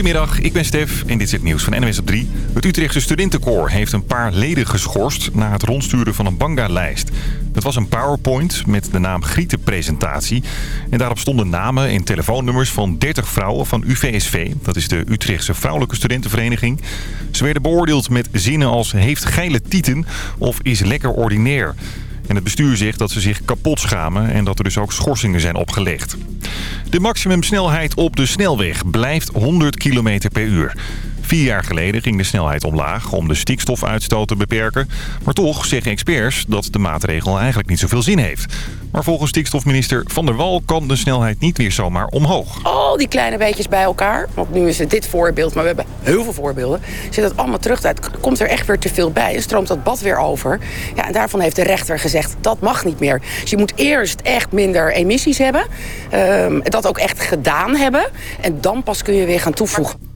Goedemiddag, ik ben Stef en dit is het nieuws van NWS op 3. Het Utrechtse studentenkoor heeft een paar leden geschorst na het rondsturen van een banga-lijst. Het was een powerpoint met de naam Grietenpresentatie. En daarop stonden namen en telefoonnummers van 30 vrouwen van UVSV. Dat is de Utrechtse Vrouwelijke Studentenvereniging. Ze werden beoordeeld met zinnen als heeft geile tieten of is lekker ordinair. En het bestuur zegt dat ze zich kapot schamen en dat er dus ook schorsingen zijn opgelegd. De maximumsnelheid op de snelweg blijft 100 km per uur. Vier jaar geleden ging de snelheid omlaag om de stikstofuitstoot te beperken. Maar toch zeggen experts dat de maatregel eigenlijk niet zoveel zin heeft. Maar volgens stikstofminister Van der Wal kan de snelheid niet weer zomaar omhoog. Al die kleine beetjes bij elkaar, want nu is het dit voorbeeld, maar we hebben heel veel voorbeelden. Zit dat allemaal terug, het komt er echt weer te veel bij en stroomt dat bad weer over. Ja, en daarvan heeft de rechter gezegd, dat mag niet meer. Dus je moet eerst echt minder emissies hebben, um, dat ook echt gedaan hebben. En dan pas kun je weer gaan toevoegen.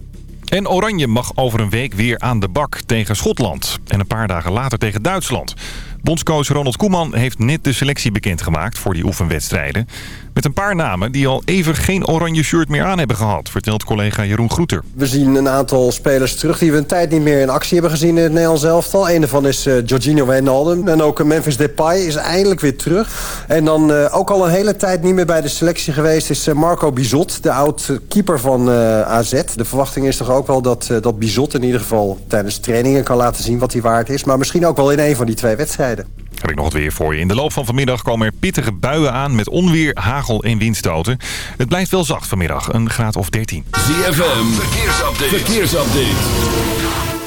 En Oranje mag over een week weer aan de bak tegen Schotland. En een paar dagen later tegen Duitsland. Bondscoach Ronald Koeman heeft net de selectie bekendgemaakt voor die oefenwedstrijden. Met een paar namen die al even geen oranje shirt meer aan hebben gehad, vertelt collega Jeroen Groeter. We zien een aantal spelers terug die we een tijd niet meer in actie hebben gezien in het Nederlands elftal. Een daarvan is uh, Jorginho Wijnaldum. En ook Memphis Depay is eindelijk weer terug. En dan uh, ook al een hele tijd niet meer bij de selectie geweest is uh, Marco Bizot, de oud-keeper van AZ. De verwachting is toch ook wel dat, dat Bizot in ieder geval tijdens trainingen kan laten zien wat hij waard is. Maar misschien ook wel in een van die twee wedstrijden. Heb ik nog het weer voor je. In de loop van vanmiddag komen er pittige buien aan met onweer, hagel en windstoten. Het blijft wel zacht vanmiddag, een graad of 13. ZFM, verkeersupdate. verkeersupdate.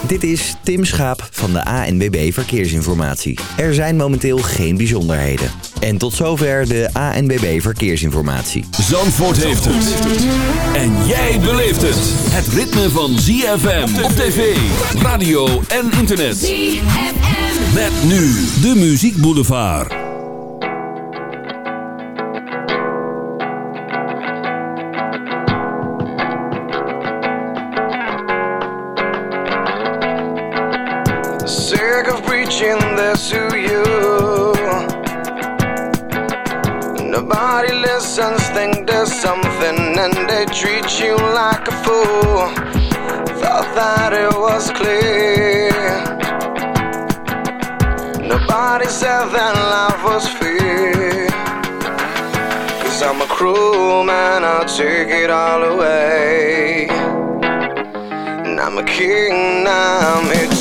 Dit is Tim Schaap van de ANWB Verkeersinformatie. Er zijn momenteel geen bijzonderheden. En tot zover de ANWB Verkeersinformatie. Zandvoort heeft het. En jij beleeft het. Het ritme van ZFM op tv, radio en internet. ZFM. Met nu de Muziek Boulevard. Sick of preaching this to you. Nobody listens, think there's something, and they treat you like a fool. Thought that it was clear. Nobody said that life was fair. Cause I'm a cruel man, I'll take it all away. And I'm a king, I'm here to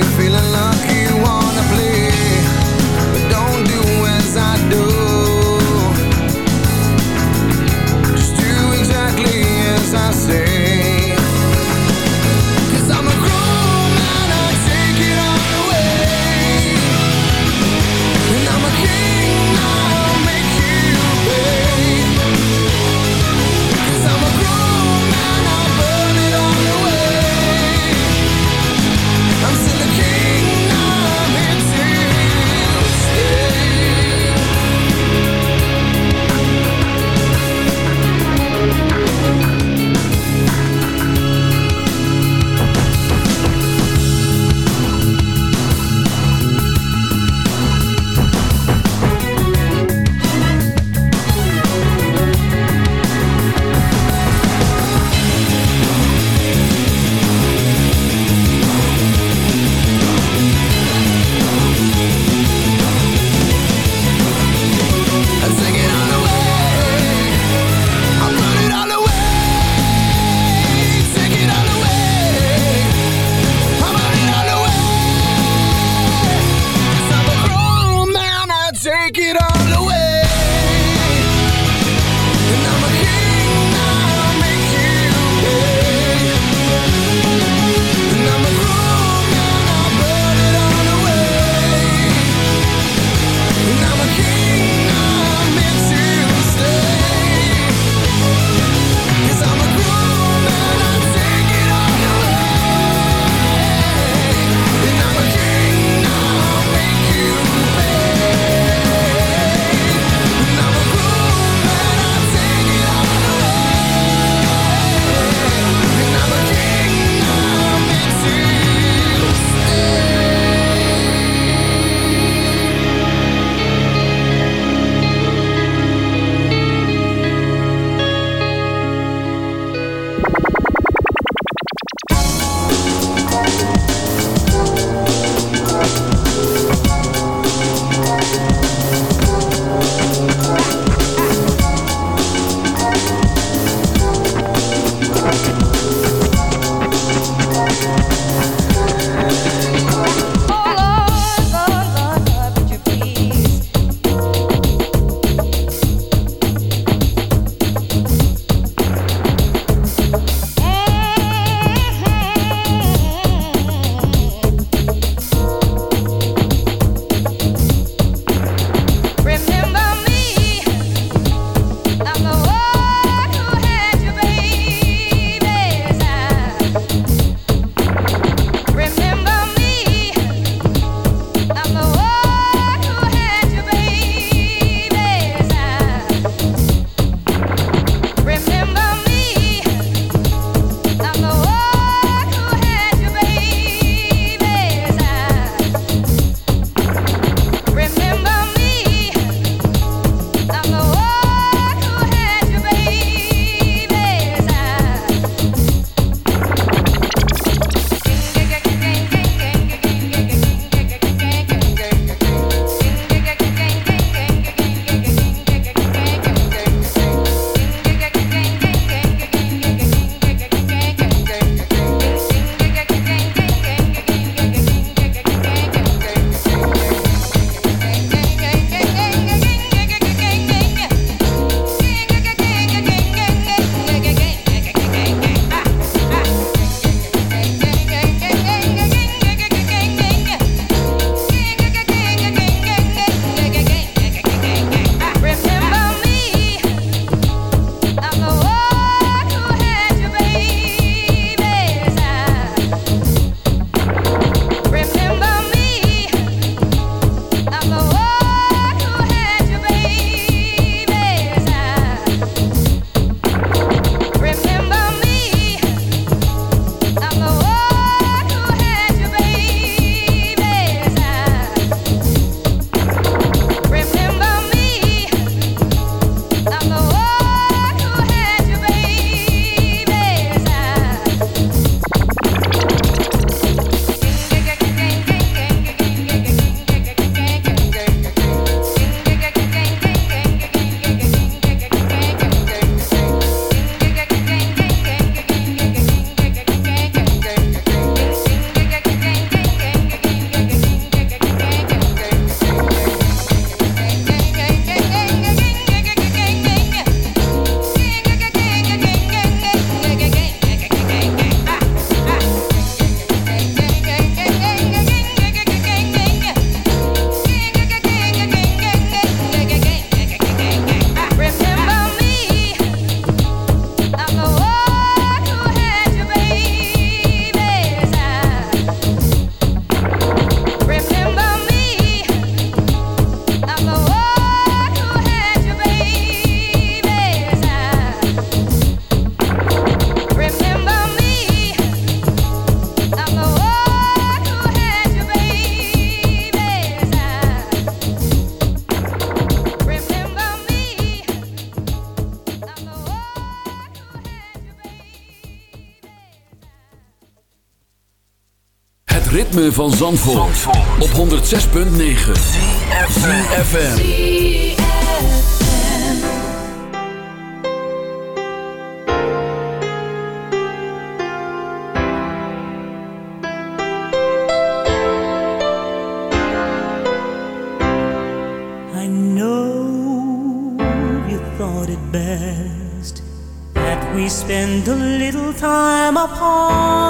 can feel van Zandvoort, Zandvoort. op 106.9 CFFM I know you thought it best That we spend a little time apart.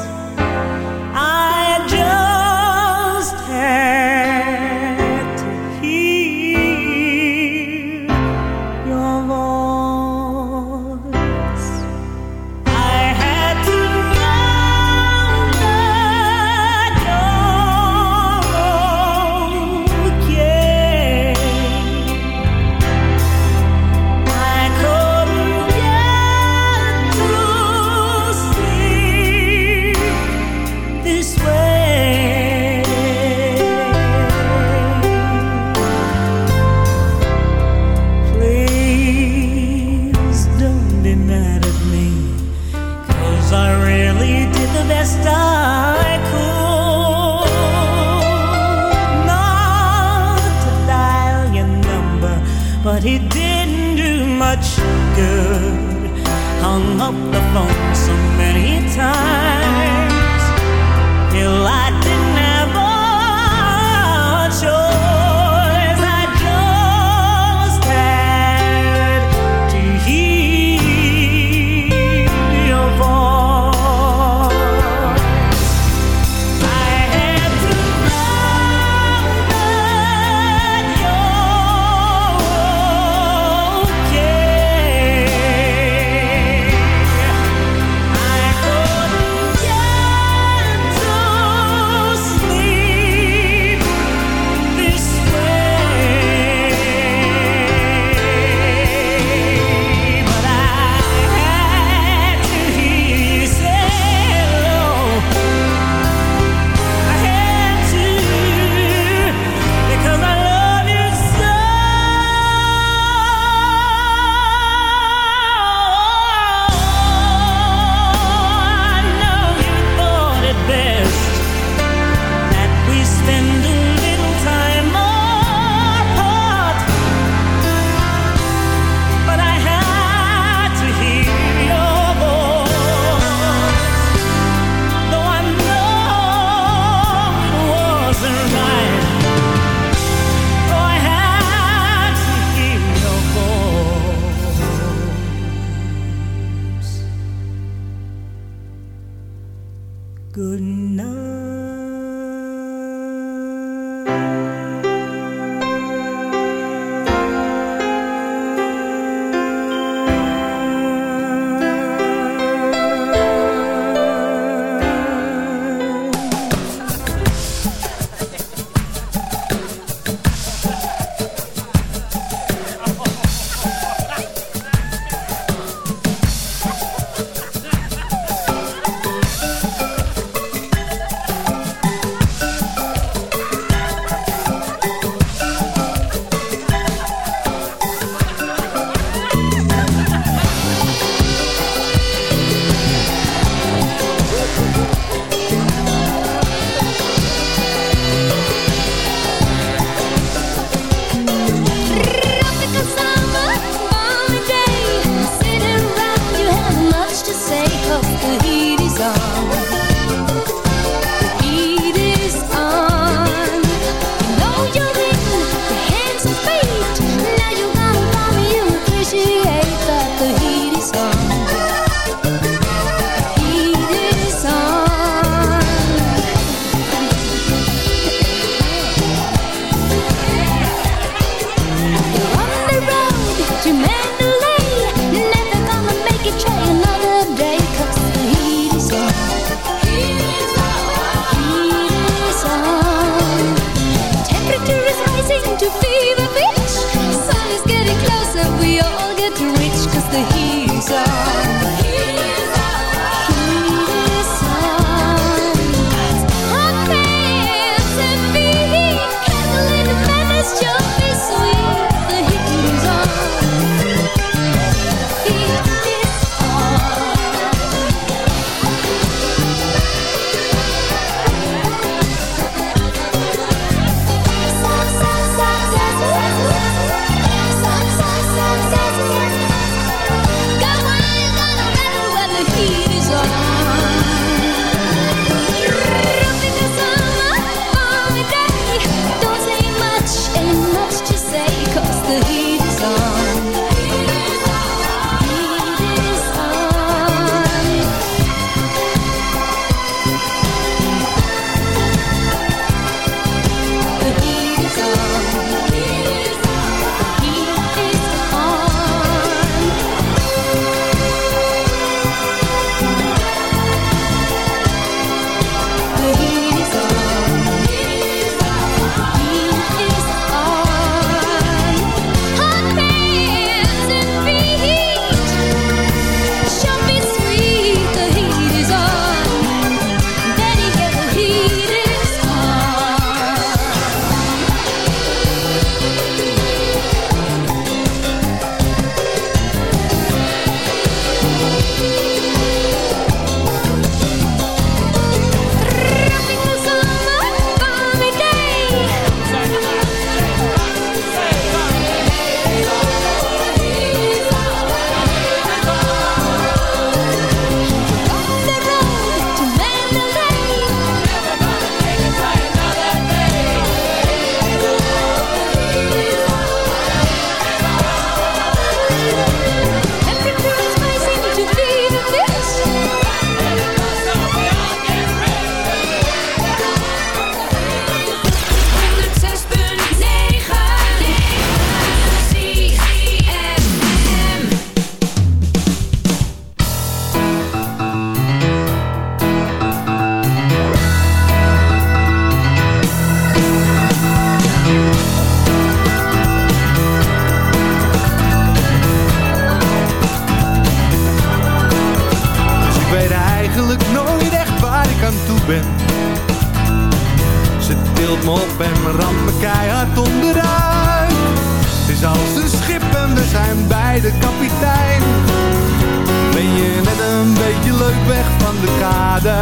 Weg van de kade?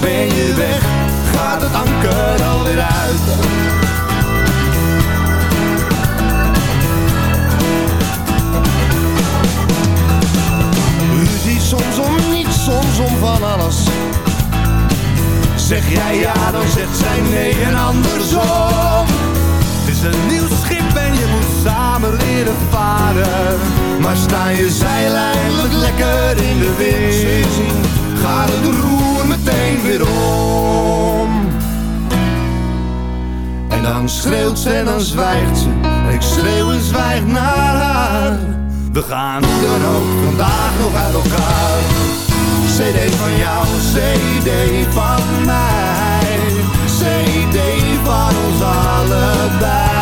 Ben je weg, gaat het anker alweer uit. Ruzie soms om niets, soms om van alles. Zeg jij ja, dan zegt zij nee en andersom. Het is een nieuw schip en je moet samen leren varen. Maar sta je zeil eindelijk lekker in de wind, gaat het roer meteen weer om. En dan schreeuwt ze en dan zwijgt ze. En ik schreeuw en zwijg naar haar. We gaan hoe dan ook vandaag nog uit elkaar. CD van jou, CD van mij. CD van ons allebei.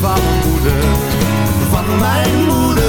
Van mijn moeder. Van mijn moeder,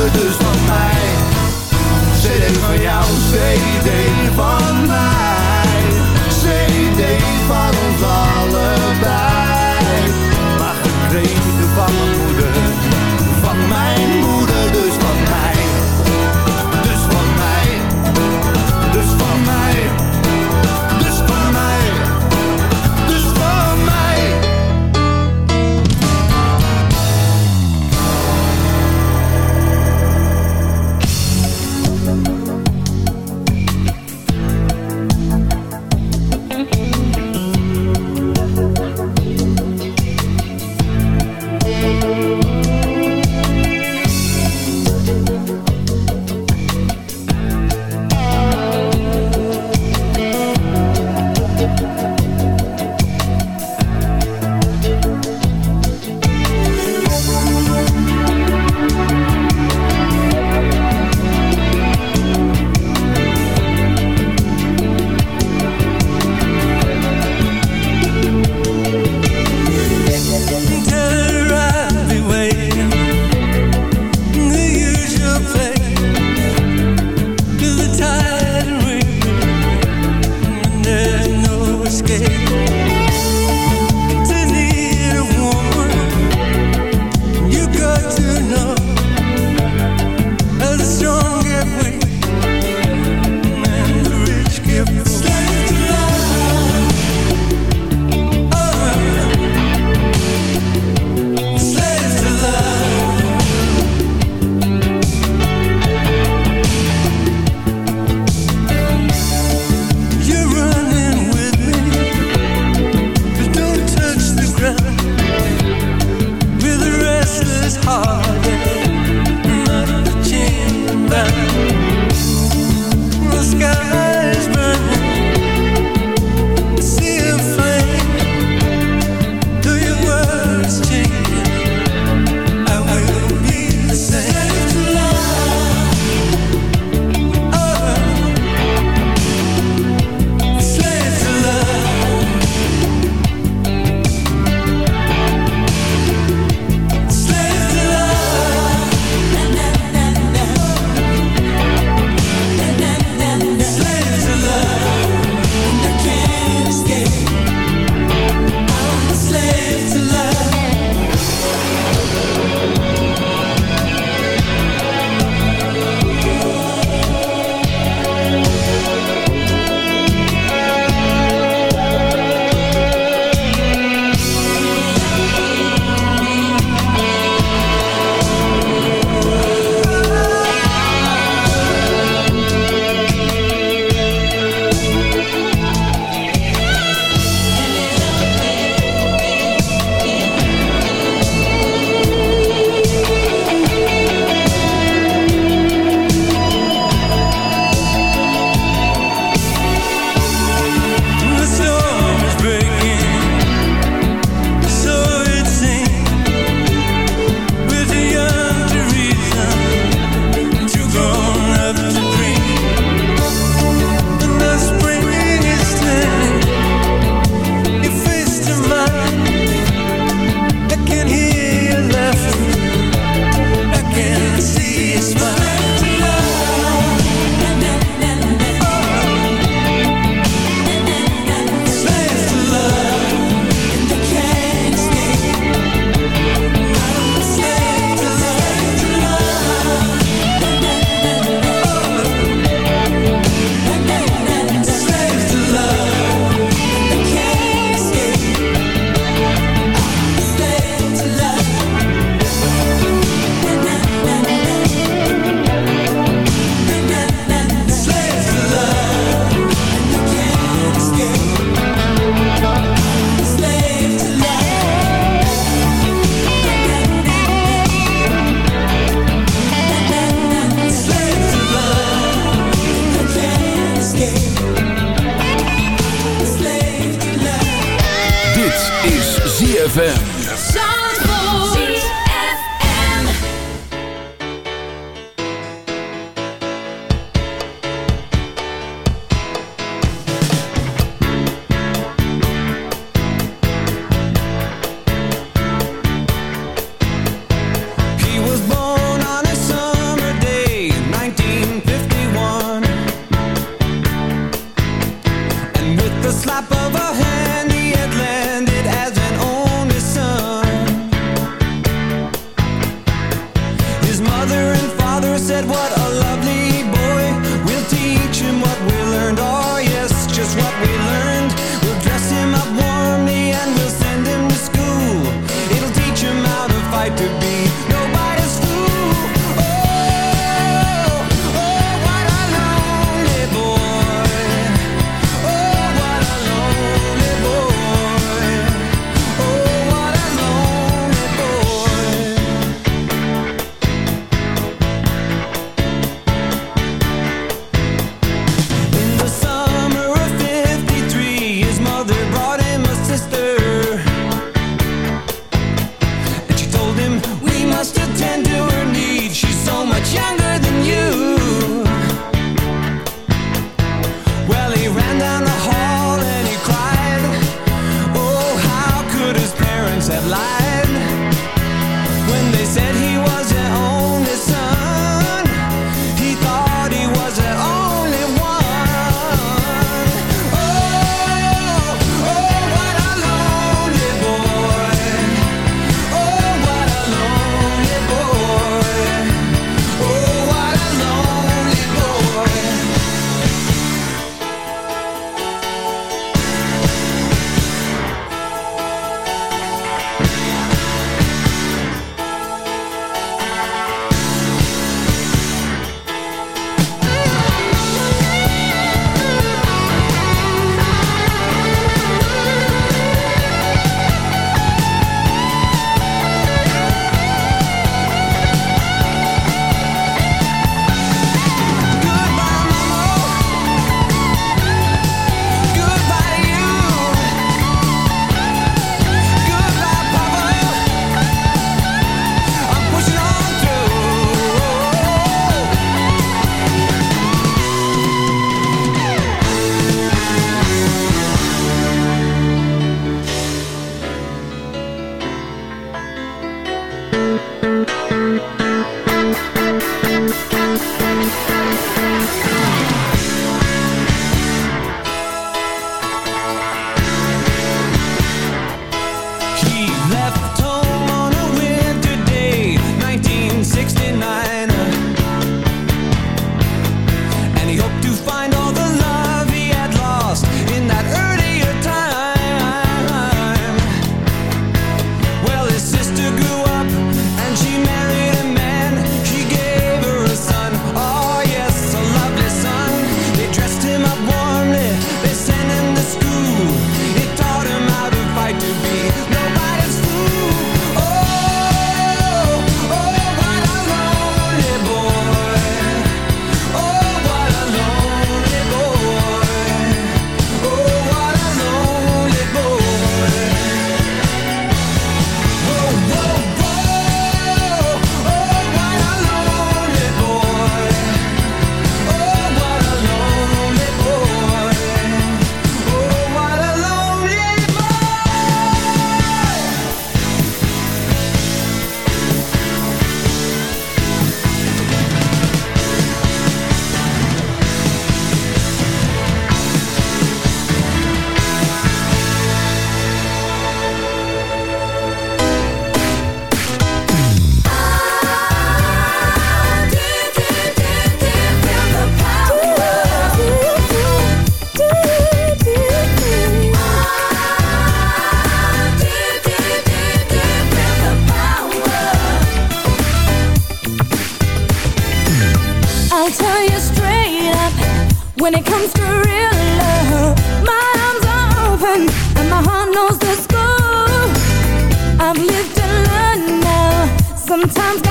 Smile. heart knows the score I've lived and learned now Sometimes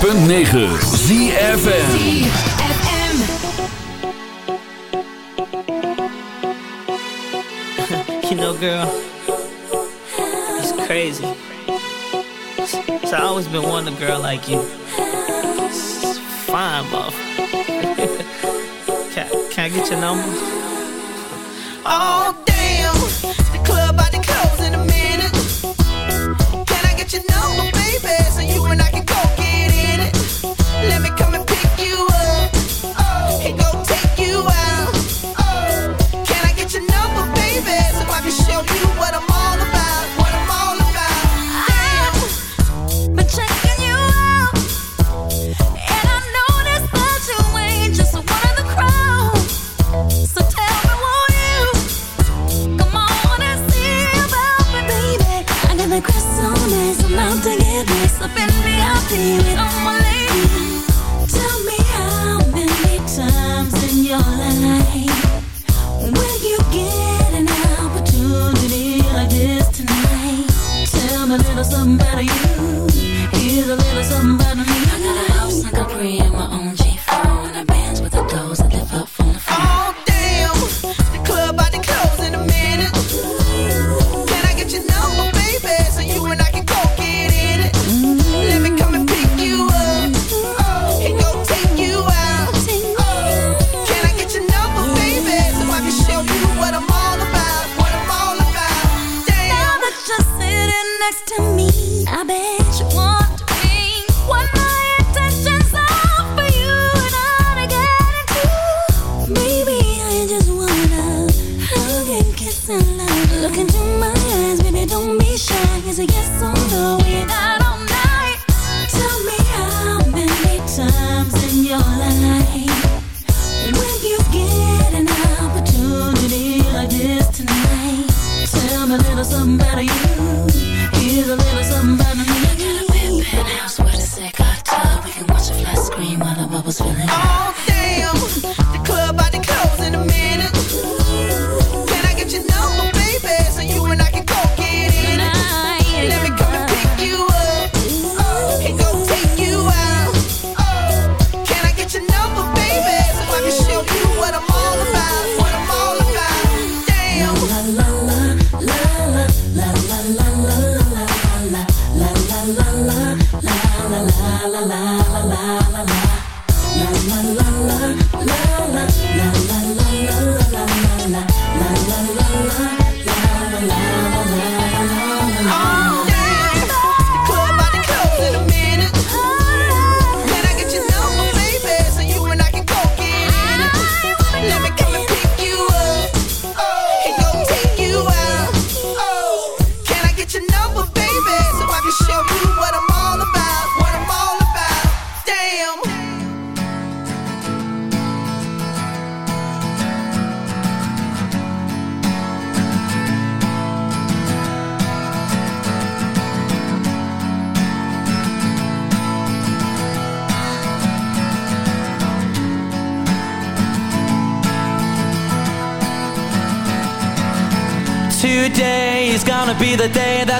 106.9 ZFN You know, girl, it's crazy. So I always been wanting a girl like you. It's fine, bro. can, can I get your number? Oh,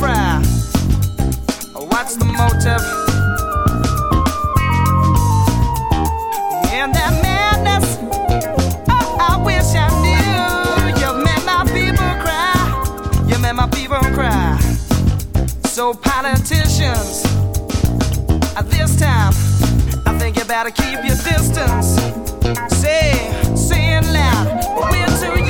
fry. What's the motive? And that madness, oh, I wish I knew. You made my people cry. You made my people cry. So, politicians, this time, I think you better keep your distance. Say, say it loud. We're too young.